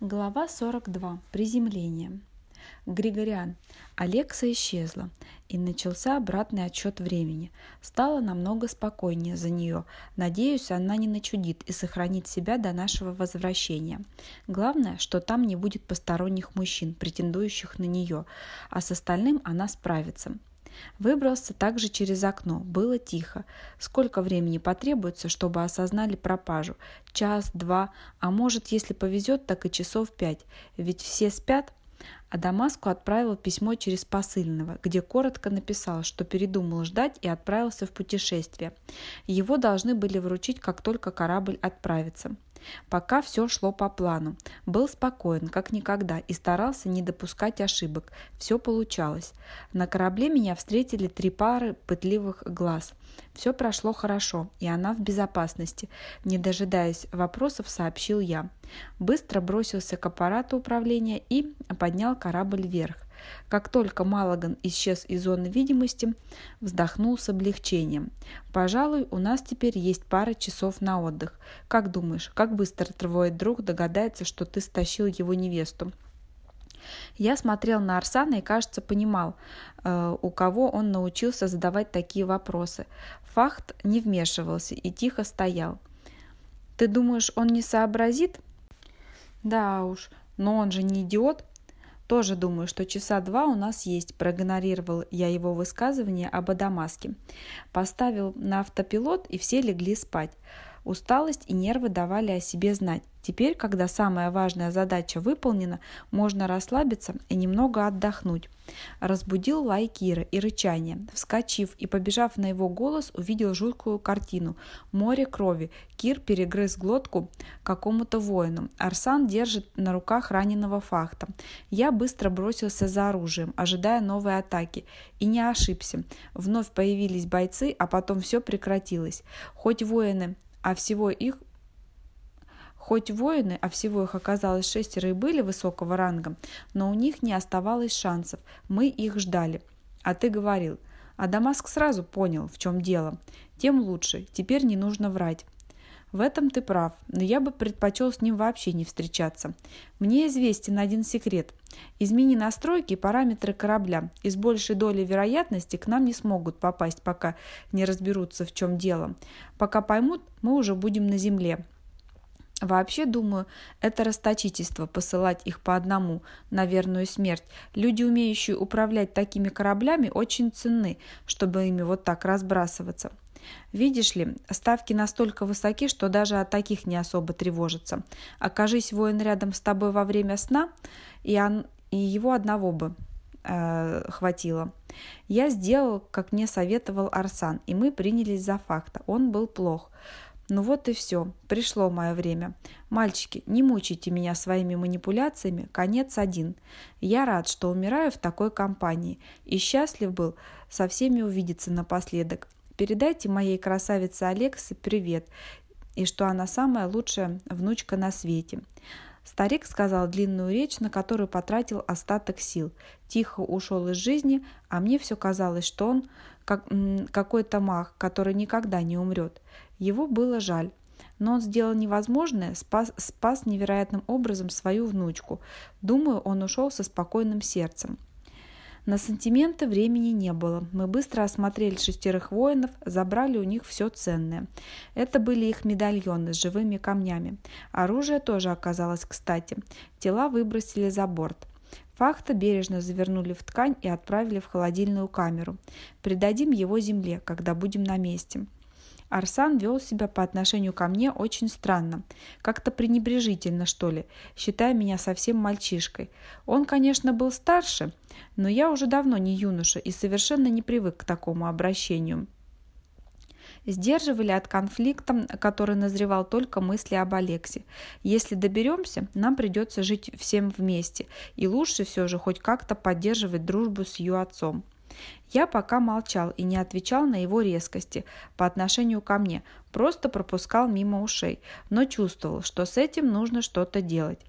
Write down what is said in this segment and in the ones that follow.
Глава 42. Приземление. Григориан. Алекса исчезла, и начался обратный отсчет времени. Стало намного спокойнее за нее. Надеюсь, она не начудит и сохранит себя до нашего возвращения. Главное, что там не будет посторонних мужчин, претендующих на нее, а с остальным она справится. Выбрался также через окно. Было тихо. Сколько времени потребуется, чтобы осознали пропажу? Час, два, а может, если повезет, так и часов пять. Ведь все спят. А Дамаску отправил письмо через посыльного, где коротко написал, что передумал ждать и отправился в путешествие. Его должны были вручить, как только корабль отправится. Пока все шло по плану. Был спокоен, как никогда, и старался не допускать ошибок. Все получалось. На корабле меня встретили три пары пытливых глаз. Все прошло хорошо, и она в безопасности. Не дожидаясь вопросов, сообщил я. Быстро бросился к аппарату управления и поднял корабль вверх. Как только Малаган исчез из зоны видимости, вздохнул с облегчением. «Пожалуй, у нас теперь есть пара часов на отдых. Как думаешь, как быстро твой друг догадается, что ты стащил его невесту?» Я смотрел на Арсана и, кажется, понимал, э, у кого он научился задавать такие вопросы. Фахт не вмешивался и тихо стоял. «Ты думаешь, он не сообразит?» «Да уж, но он же не идиот. Тоже думаю, что часа два у нас есть, проигнорировал я его высказывание об Адамаске. Поставил на автопилот, и все легли спать. Усталость и нервы давали о себе знать. Теперь, когда самая важная задача выполнена, можно расслабиться и немного отдохнуть. Разбудил лай Кира и рычание. Вскочив и побежав на его голос, увидел жуткую картину. Море крови. Кир перегрыз глотку какому-то воину. Арсан держит на руках раненого фахта. Я быстро бросился за оружием, ожидая новой атаки. И не ошибся. Вновь появились бойцы, а потом все прекратилось. Хоть воины а всего их Хоть воины, а всего их оказалось шестеро и были высокого ранга, но у них не оставалось шансов. Мы их ждали. А ты говорил. А Дамаск сразу понял, в чем дело. Тем лучше. Теперь не нужно врать. В этом ты прав, но я бы предпочел с ним вообще не встречаться. Мне известен один секрет. Измени настройки и параметры корабля, и с большей долей вероятности к нам не смогут попасть, пока не разберутся, в чем дело. Пока поймут, мы уже будем на земле. Вообще, думаю, это расточительство посылать их по одному на верную смерть. Люди, умеющие управлять такими кораблями, очень ценны, чтобы ими вот так разбрасываться. Видишь ли, ставки настолько высоки, что даже от таких не особо тревожатся. Окажись воин рядом с тобой во время сна, и, он, и его одного бы э, хватило. Я сделал, как мне советовал Арсан, и мы принялись за факта. Он был плох. Ну вот и все, пришло мое время. Мальчики, не мучайте меня своими манипуляциями, конец один. Я рад, что умираю в такой компании, и счастлив был со всеми увидеться напоследок. Передайте моей красавице Алексе привет, и что она самая лучшая внучка на свете. Старик сказал длинную речь, на которую потратил остаток сил. Тихо ушел из жизни, а мне все казалось, что он как, какой-то маг, который никогда не умрет. Его было жаль. Но он сделал невозможное, спас, спас невероятным образом свою внучку. Думаю, он ушел со спокойным сердцем. На сантименты времени не было. Мы быстро осмотрели шестерых воинов, забрали у них все ценное. Это были их медальоны с живыми камнями. Оружие тоже оказалось кстати. Тела выбросили за борт. Фахта бережно завернули в ткань и отправили в холодильную камеру. Придадим его земле, когда будем на месте. Арсан вел себя по отношению ко мне очень странно, как-то пренебрежительно, что ли, считая меня совсем мальчишкой. Он, конечно, был старше, но я уже давно не юноша и совершенно не привык к такому обращению. Сдерживали от конфликта, который назревал только мысли об Алексе. Если доберемся, нам придется жить всем вместе, и лучше все же хоть как-то поддерживать дружбу с ее отцом. Я пока молчал и не отвечал на его резкости по отношению ко мне, просто пропускал мимо ушей, но чувствовал, что с этим нужно что-то делать.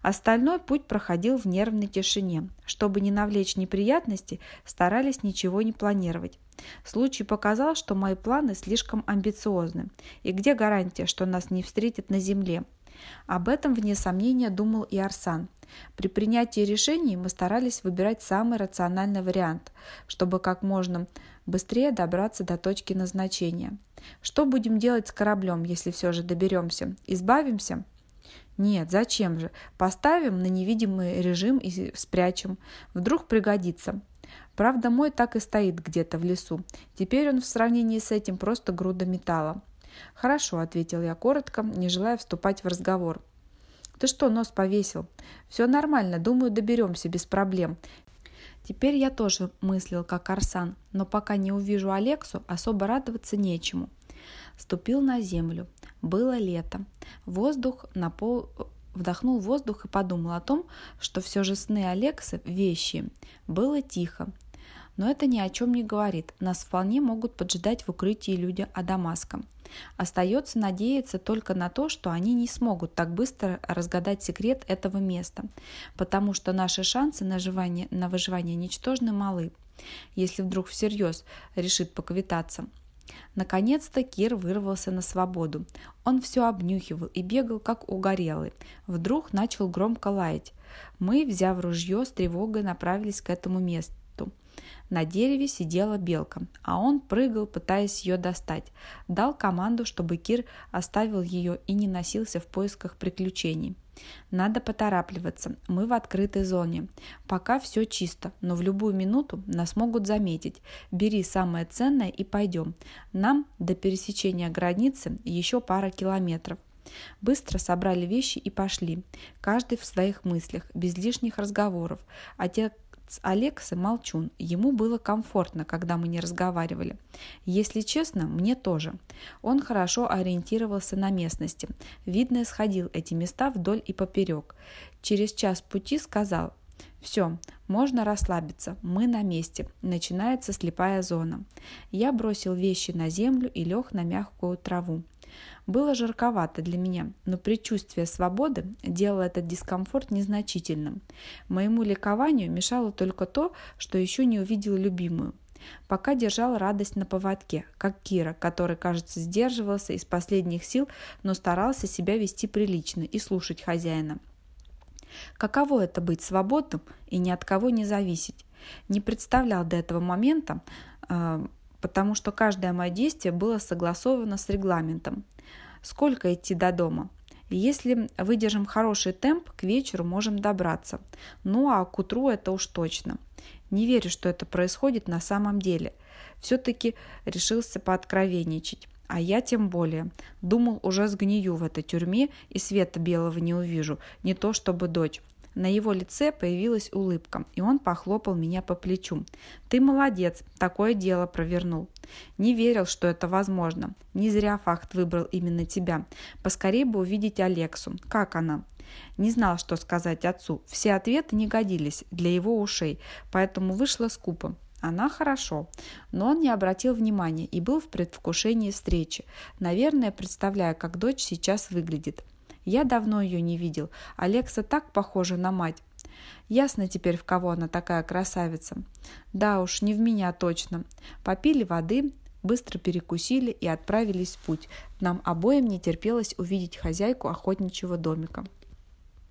Остальной путь проходил в нервной тишине. Чтобы не навлечь неприятности, старались ничего не планировать. Случай показал, что мои планы слишком амбициозны. И где гарантия, что нас не встретят на земле? Об этом, вне сомнения, думал и Арсан. При принятии решений мы старались выбирать самый рациональный вариант, чтобы как можно быстрее добраться до точки назначения. Что будем делать с кораблем, если все же доберемся? Избавимся? Нет, зачем же? Поставим на невидимый режим и спрячем. Вдруг пригодится. Правда, мой так и стоит где-то в лесу. Теперь он в сравнении с этим просто груда металла. «Хорошо», — ответил я коротко, не желая вступать в разговор. «Ты что, нос повесил?» «Все нормально, думаю, доберемся без проблем. Теперь я тоже мыслил, как Арсан, но пока не увижу Алексу, особо радоваться нечему. Ступил на землю. Было лето. Воздух на пол... Вдохнул воздух и подумал о том, что все же сны Алексы – вещи. Было тихо. Но это ни о чем не говорит. Нас вполне могут поджидать в укрытии люди Адамаска. Остается надеяться только на то, что они не смогут так быстро разгадать секрет этого места, потому что наши шансы на, выживание, на выживание ничтожно малы, если вдруг всерьез решит поквитаться. Наконец-то Кир вырвался на свободу. Он все обнюхивал и бегал, как угорелый. Вдруг начал громко лаять. Мы, взяв ружье, с тревогой направились к этому месту. На дереве сидела белка, а он прыгал, пытаясь ее достать. Дал команду, чтобы Кир оставил ее и не носился в поисках приключений. Надо поторапливаться, мы в открытой зоне. Пока все чисто, но в любую минуту нас могут заметить. Бери самое ценное и пойдем. Нам до пересечения границы еще пара километров. Быстро собрали вещи и пошли, каждый в своих мыслях, без лишних разговоров. А те, с Алекса молчун, ему было комфортно, когда мы не разговаривали. Если честно, мне тоже. Он хорошо ориентировался на местности. Видно, сходил эти места вдоль и поперек. Через час пути сказал, все, можно расслабиться, мы на месте, начинается слепая зона. Я бросил вещи на землю и лег на мягкую траву. Было жарковато для меня, но предчувствие свободы делало этот дискомфорт незначительным. Моему ликованию мешало только то, что еще не увидел любимую. Пока держал радость на поводке, как Кира, который, кажется, сдерживался из последних сил, но старался себя вести прилично и слушать хозяина. Каково это быть свободным и ни от кого не зависеть? Не представлял до этого момента, а, потому что каждое мое действие было согласовано с регламентом. Сколько идти до дома? Если выдержим хороший темп, к вечеру можем добраться. Ну а к утру это уж точно. Не верю, что это происходит на самом деле. Все-таки решился пооткровенничать. А я тем более. Думал, уже сгнию в этой тюрьме и света белого не увижу. Не то чтобы дочь. На его лице появилась улыбка, и он похлопал меня по плечу. «Ты молодец, такое дело провернул». Не верил, что это возможно. Не зря факт выбрал именно тебя. Поскорее бы увидеть Алексу. Как она? Не знал, что сказать отцу. Все ответы не годились для его ушей, поэтому вышло скупо. Она хорошо, но он не обратил внимания и был в предвкушении встречи. Наверное, представляя, как дочь сейчас выглядит. Я давно ее не видел. Алекса так похожа на мать. Ясно теперь, в кого она такая красавица. Да уж, не в меня точно. Попили воды, быстро перекусили и отправились в путь. Нам обоим не терпелось увидеть хозяйку охотничьего домика.